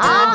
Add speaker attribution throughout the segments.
Speaker 1: Ah!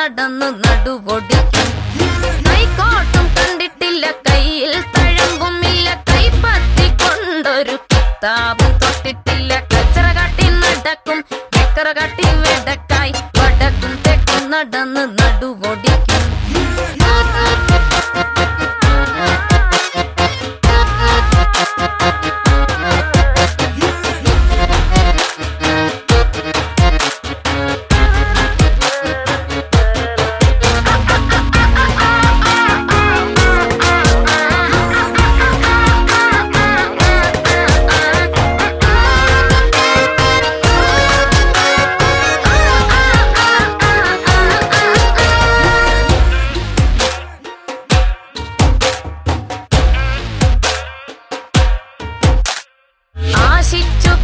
Speaker 1: നടന്നു നടുവൊടിക്കും. കൈക്കോട്ടും കണ്ടിട്ടില്ല കയ്യിൽ തഴമ്പുമില്ല കൈപ്പത്തി കൊണ്ടൊരു കിതാബും തൊട്ടിട്ടില്ല. കച്ചറ കാട്ടി നടക്കും ചക്കറ കാട്ടി വെടക്കായി. വടക്കും തെക്കും നടന്നു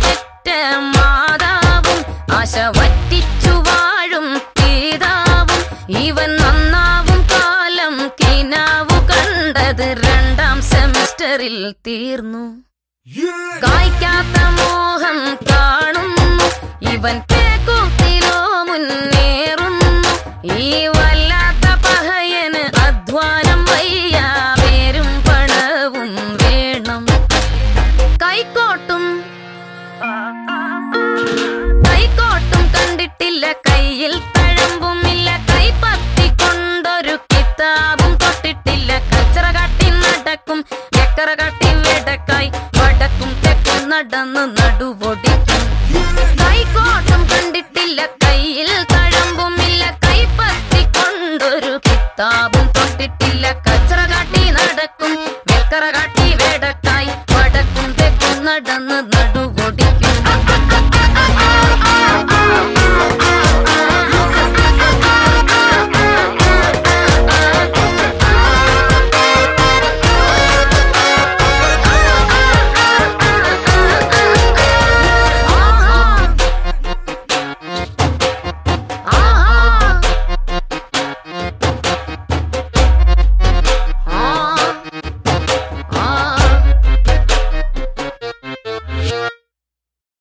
Speaker 1: പെറ്റ മാതാവും ആശ വറ്റിച്ചു വാഴും പിതാവും. ഇവൻ നന്നാവും കാലം കിനാവു കണ്ടത് രണ്ടാം സെമിസ്റ്ററിൽ തീർന്നു. കായ്ക്കാത്ത മോഹം കാണുന്നു. ഇവൻ നടന്ന് നടു